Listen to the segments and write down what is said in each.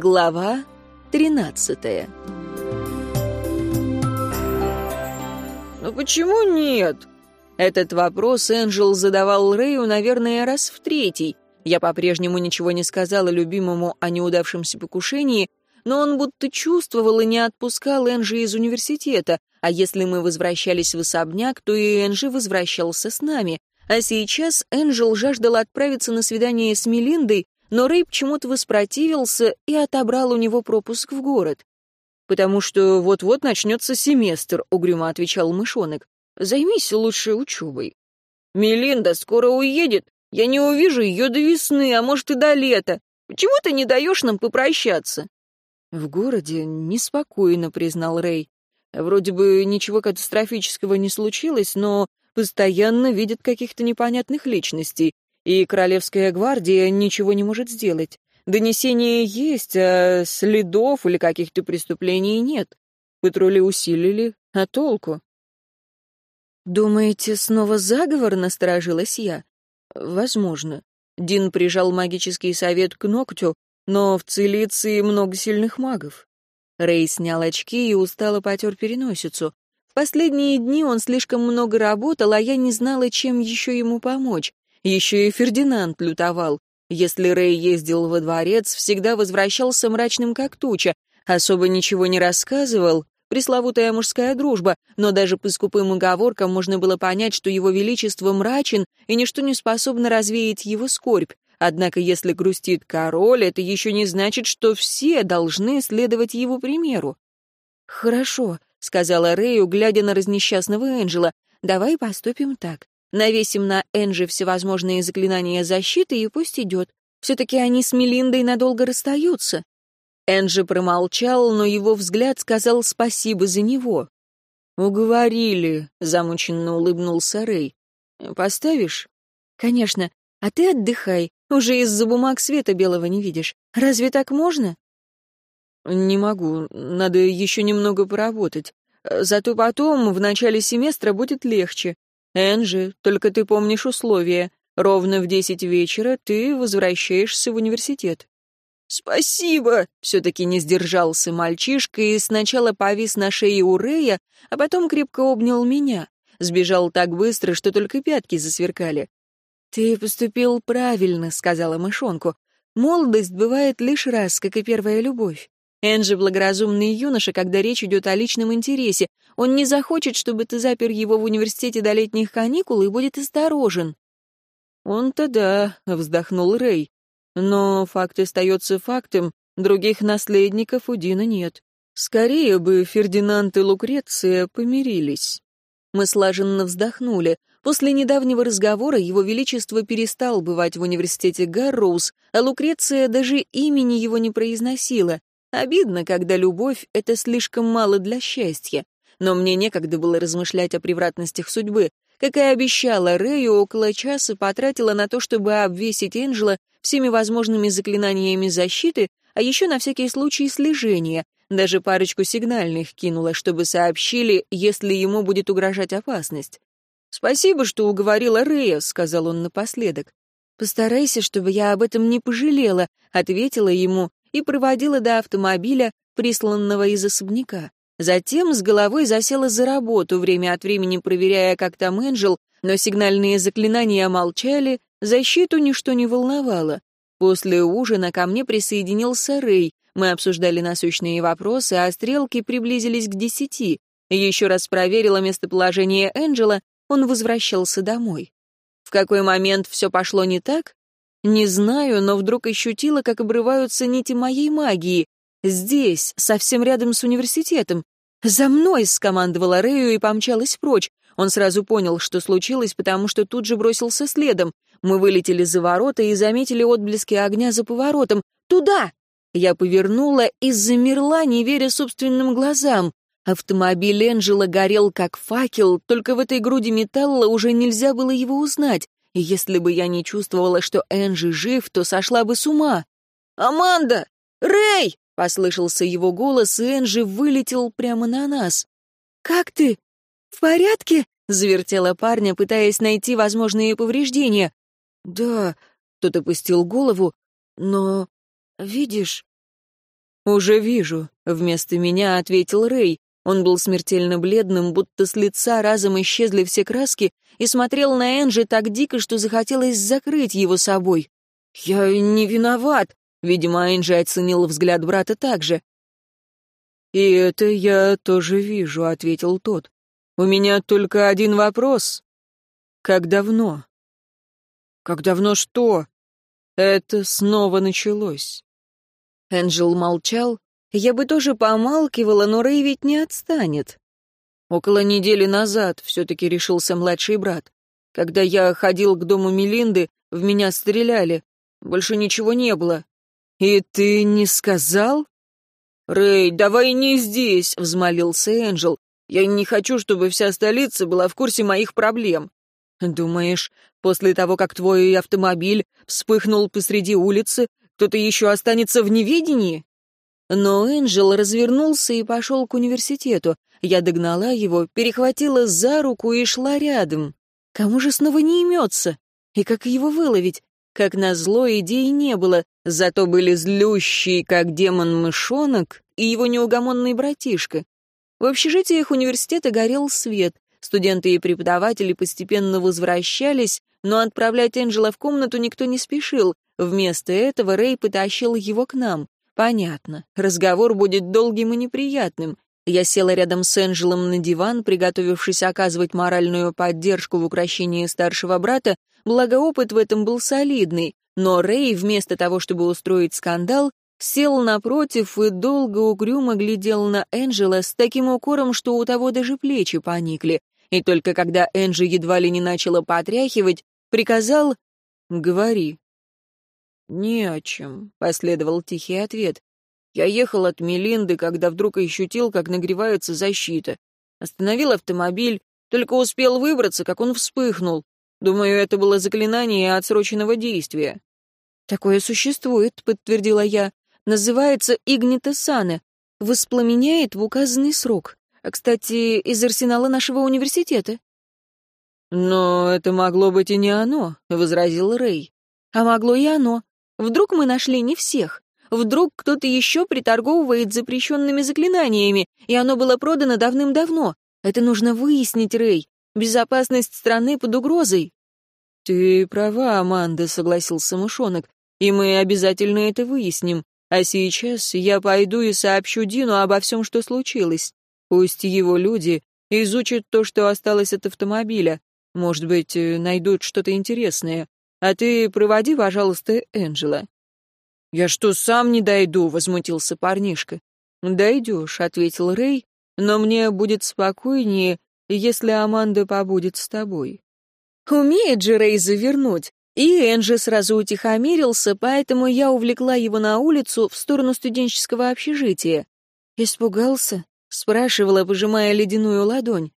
Глава 13 «Ну почему нет?» Этот вопрос Энджел задавал Рэю, наверное, раз в третий. Я по-прежнему ничего не сказала любимому о неудавшемся покушении, но он будто чувствовал и не отпускал Энджи из университета, а если мы возвращались в особняк, то и Энджи возвращался с нами. А сейчас Энджел жаждал отправиться на свидание с Мелиндой, но Рэй почему-то воспротивился и отобрал у него пропуск в город. «Потому что вот-вот начнется семестр», — угрюмо отвечал мышонок. «Займись лучше учебой». «Мелинда скоро уедет. Я не увижу ее до весны, а может и до лета. Почему ты не даешь нам попрощаться?» «В городе неспокойно», — признал Рэй. «Вроде бы ничего катастрофического не случилось, но постоянно видят каких-то непонятных личностей, и Королевская гвардия ничего не может сделать. Донесения есть, а следов или каких-то преступлений нет. Патрули усилили, а толку? «Думаете, снова заговор?» — насторожилась я. «Возможно». Дин прижал магический совет к ногтю, но в Цилиции много сильных магов. Рэй снял очки и устало потер переносицу. В последние дни он слишком много работал, а я не знала, чем еще ему помочь. Еще и Фердинанд лютовал. Если Рэй ездил во дворец, всегда возвращался мрачным как туча, особо ничего не рассказывал, пресловутая мужская дружба, но даже по скупым уговоркам можно было понять, что его величество мрачен, и ничто не способно развеять его скорбь. Однако, если грустит король, это еще не значит, что все должны следовать его примеру. «Хорошо», — сказала Рэю, глядя на разнесчастного Энджела, — «давай поступим так. Навесим на Энджи всевозможные заклинания защиты и пусть идет. Все-таки они с Мелиндой надолго расстаются». Энджи промолчал, но его взгляд сказал спасибо за него. «Уговорили», — замученно улыбнулся Рэй. «Поставишь?» «Конечно. А ты отдыхай. Уже из-за бумаг света белого не видишь. Разве так можно?» «Не могу. Надо еще немного поработать. Зато потом, в начале семестра, будет легче. Энджи, только ты помнишь условия. Ровно в десять вечера ты возвращаешься в университет». «Спасибо!» — все-таки не сдержался мальчишка и сначала повис на шее у Рея, а потом крепко обнял меня. Сбежал так быстро, что только пятки засверкали. «Ты поступил правильно», — сказала мышонку. «Молодость бывает лишь раз, как и первая любовь. Энджи благоразумный юноша, когда речь идет о личном интересе. Он не захочет, чтобы ты запер его в университете до летних каникул и будет осторожен». «Он-то да», — вздохнул Рэй. «Но факт остается фактом, других наследников у Дина нет. Скорее бы Фердинанд и Лукреция помирились». Мы слаженно вздохнули. После недавнего разговора его величество перестал бывать в университете Гарроуз, а Лукреция даже имени его не произносила. Обидно, когда любовь — это слишком мало для счастья. Но мне некогда было размышлять о превратностях судьбы. Как и обещала, Рэю около часа потратила на то, чтобы обвесить Энджела всеми возможными заклинаниями защиты, а еще на всякий случай слежения. Даже парочку сигнальных кинула, чтобы сообщили, если ему будет угрожать опасность. «Спасибо, что уговорила Рэя», — сказал он напоследок. «Постарайся, чтобы я об этом не пожалела», — ответила ему и проводила до автомобиля, присланного из особняка. Затем с головой засела за работу, время от времени проверяя, как там Энджел, но сигнальные заклинания молчали, защиту ничто не волновало. После ужина ко мне присоединился Рэй. Мы обсуждали насущные вопросы, а стрелки приблизились к десяти. Еще раз проверила местоположение Энджела, он возвращался домой. В какой момент все пошло не так? Не знаю, но вдруг ощутила, как обрываются нити моей магии. Здесь, совсем рядом с университетом. «За мной!» — скомандовала Рэю и помчалась прочь. Он сразу понял, что случилось, потому что тут же бросился следом. Мы вылетели за ворота и заметили отблески огня за поворотом. «Туда!» Я повернула и замерла, не веря собственным глазам. Автомобиль Энджела горел как факел, только в этой груди металла уже нельзя было его узнать. Если бы я не чувствовала, что Энджи жив, то сошла бы с ума. «Аманда! Рэй!» — послышался его голос, и Энджи вылетел прямо на нас. «Как ты? В порядке?» — завертела парня, пытаясь найти возможные повреждения. «Да», — тот опустил голову, — «но, видишь, «Уже вижу», — вместо меня ответил Рэй. Он был смертельно бледным, будто с лица разом исчезли все краски, и смотрел на Энджи так дико, что захотелось закрыть его собой. «Я не виноват», — видимо, Энджи оценил взгляд брата так же. «И это я тоже вижу», — ответил тот. «У меня только один вопрос. Как давно?» «Как давно что?» «Это снова началось». Энджел молчал. Я бы тоже помалкивала, но Рэй ведь не отстанет. Около недели назад все-таки решился младший брат. Когда я ходил к дому Мелинды, в меня стреляли. Больше ничего не было. «И ты не сказал?» «Рэй, давай не здесь», — взмолился Энджел. «Я не хочу, чтобы вся столица была в курсе моих проблем». «Думаешь, после того, как твой автомобиль вспыхнул посреди улицы, кто-то еще останется в неведении?» Но Энджел развернулся и пошел к университету. Я догнала его, перехватила за руку и шла рядом. Кому же снова не имется? И как его выловить? Как назло, идей не было, зато были злющие, как демон-мышонок, и его неугомонный братишка. В общежитиях университета горел свет, студенты и преподаватели постепенно возвращались, но отправлять Энджела в комнату никто не спешил. Вместо этого Рэй потащил его к нам. Понятно, разговор будет долгим и неприятным. Я села рядом с Энджелом на диван, приготовившись оказывать моральную поддержку в укрощении старшего брата, благо опыт в этом был солидный, но Рэй, вместо того, чтобы устроить скандал, сел напротив и долго угрюмо глядел на Энджела с таким укором, что у того даже плечи поникли. И только когда Энджи едва ли не начала потряхивать, приказал «Говори». «Не о чем», — последовал тихий ответ. «Я ехал от Мелинды, когда вдруг ощутил, как нагревается защита. Остановил автомобиль, только успел выбраться, как он вспыхнул. Думаю, это было заклинание отсроченного действия». «Такое существует», — подтвердила я. «Называется Игнитесана. Воспламеняет в указанный срок. Кстати, из арсенала нашего университета». «Но это могло быть и не оно», — возразил Рэй. «А могло и оно. Вдруг мы нашли не всех? Вдруг кто-то еще приторговывает запрещенными заклинаниями, и оно было продано давным-давно? Это нужно выяснить, Рэй. Безопасность страны под угрозой. Ты права, Аманда, согласился мышонок, и мы обязательно это выясним. А сейчас я пойду и сообщу Дину обо всем, что случилось. Пусть его люди изучат то, что осталось от автомобиля. Может быть, э, найдут что-то интересное. А ты проводи, пожалуйста, Энджела». «Я что, сам не дойду?» — возмутился парнишка. «Дойдешь», — ответил Рэй, «но мне будет спокойнее, если Аманда побудет с тобой». Умеет же Рэй завернуть. И Энджи сразу утихомирился, поэтому я увлекла его на улицу в сторону студенческого общежития. «Испугался?» — спрашивала, пожимая ледяную ладонь.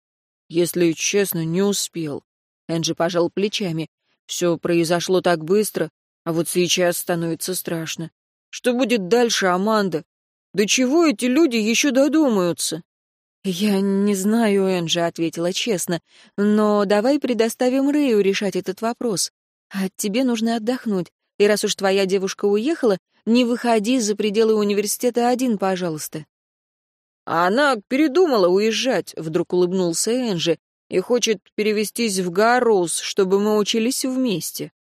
«Если честно, не успел». Энджи пожал плечами. Все произошло так быстро, а вот сейчас становится страшно. Что будет дальше, Аманда? До чего эти люди еще додумаются? «Я не знаю, Энджи», — ответила честно, «но давай предоставим Рэю решать этот вопрос. А тебе нужно отдохнуть, и раз уж твоя девушка уехала, не выходи за пределы университета один, пожалуйста». А она передумала уезжать, — вдруг улыбнулся Энджи и хочет перевестись в Гарроуз, чтобы мы учились вместе.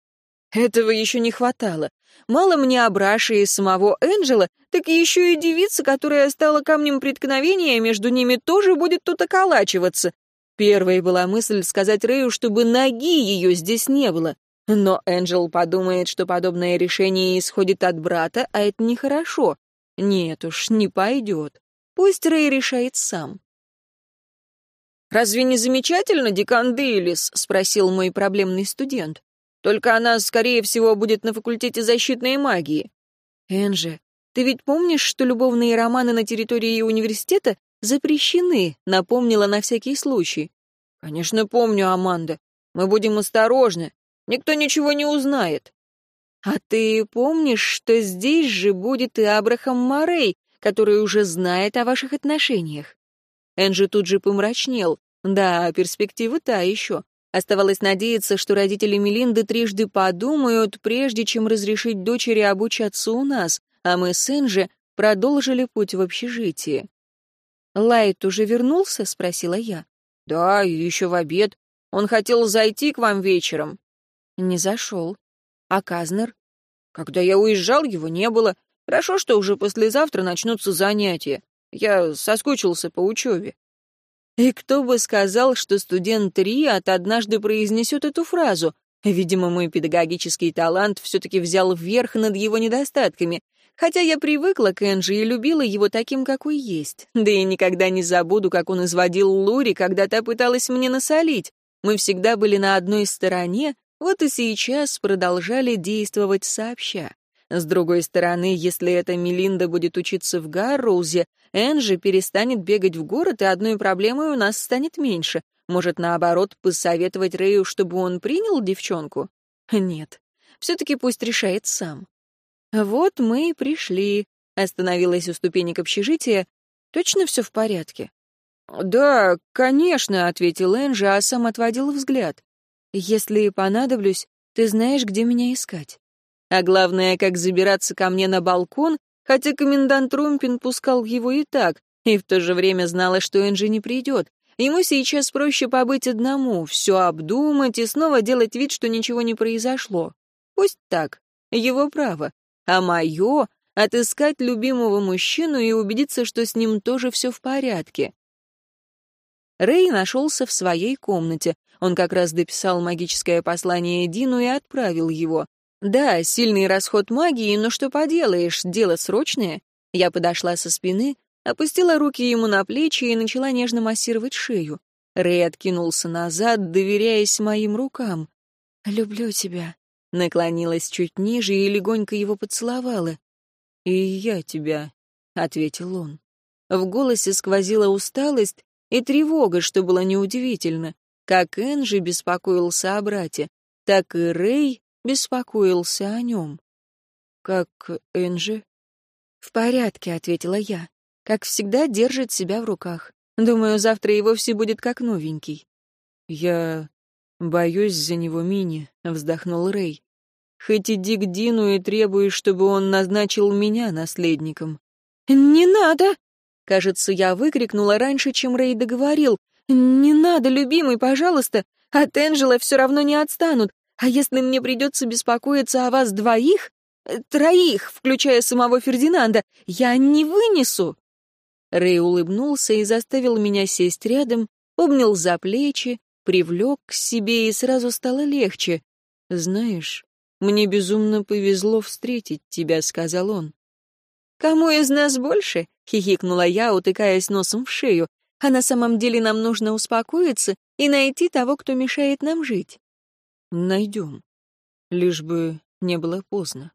Этого еще не хватало. Мало мне Абраши и самого Энджела, так еще и девица, которая стала камнем преткновения, между ними тоже будет тут околачиваться. Первой была мысль сказать Рэю, чтобы ноги ее здесь не было. Но Энджел подумает, что подобное решение исходит от брата, а это нехорошо. Нет уж, не пойдет. Пусть Рэй решает сам. «Разве не замечательно, Декан Дейлис?» — спросил мой проблемный студент. «Только она, скорее всего, будет на факультете защитной магии». «Энже, ты ведь помнишь, что любовные романы на территории университета запрещены?» — напомнила на всякий случай. «Конечно помню, Аманда. Мы будем осторожны. Никто ничего не узнает». «А ты помнишь, что здесь же будет и Абрахам Морей, который уже знает о ваших отношениях?» Энджи тут же помрачнел. Да, перспектива та еще. Оставалось надеяться, что родители Мелинды трижды подумают, прежде чем разрешить дочери обучаться у нас, а мы с Энджи продолжили путь в общежитие. «Лайт уже вернулся?» — спросила я. «Да, еще в обед. Он хотел зайти к вам вечером». «Не зашел. А Казнер?» «Когда я уезжал, его не было. Хорошо, что уже послезавтра начнутся занятия. Я соскучился по учебе». И кто бы сказал, что студент Риат однажды произнесет эту фразу? Видимо, мой педагогический талант все-таки взял вверх над его недостатками, хотя я привыкла к Энджи и любила его таким, какой есть. Да и никогда не забуду, как он изводил Лури, когда та пыталась мне насолить. Мы всегда были на одной стороне, вот и сейчас продолжали действовать сообща. С другой стороны, если эта Мелинда будет учиться в Гарроузе, Энджи перестанет бегать в город, и одной проблемой у нас станет меньше. Может, наоборот, посоветовать Рэю, чтобы он принял девчонку? Нет. Все-таки пусть решает сам. Вот мы и пришли. Остановилась у ступенек общежития. Точно все в порядке? «Да, конечно», — ответил Энджи, а сам отводил взгляд. «Если понадоблюсь, ты знаешь, где меня искать. А главное, как забираться ко мне на балкон, хотя комендант Румпин пускал его и так, и в то же время знала, что Энджи не придет. Ему сейчас проще побыть одному, все обдумать и снова делать вид, что ничего не произошло. Пусть так, его право. А мое — отыскать любимого мужчину и убедиться, что с ним тоже все в порядке. Рэй нашелся в своей комнате. Он как раз дописал магическое послание Дину и отправил его. Да, сильный расход магии, но что поделаешь, дело срочное. Я подошла со спины, опустила руки ему на плечи и начала нежно массировать шею. Рэй откинулся назад, доверяясь моим рукам. «Люблю тебя», — наклонилась чуть ниже и легонько его поцеловала. «И я тебя», — ответил он. В голосе сквозила усталость и тревога, что было неудивительно. Как Энджи беспокоился о брате, так и Рэй беспокоился о нем. «Как Энджи?» «В порядке», — ответила я. «Как всегда, держит себя в руках. Думаю, завтра и вовсе будет как новенький». «Я боюсь за него, Мини», — вздохнул Рэй. «Хоть иди к Дину и требуй, чтобы он назначил меня наследником». «Не надо!» Кажется, я выкрикнула раньше, чем Рэй договорил. «Не надо, любимый, пожалуйста! От Энджела все равно не отстанут. А если мне придется беспокоиться о вас двоих, э, троих, включая самого Фердинанда, я не вынесу!» Рэй улыбнулся и заставил меня сесть рядом, обнял за плечи, привлек к себе, и сразу стало легче. «Знаешь, мне безумно повезло встретить тебя», — сказал он. «Кому из нас больше?» — хихикнула я, утыкаясь носом в шею. «А на самом деле нам нужно успокоиться и найти того, кто мешает нам жить». Найдем. Лишь бы не было поздно.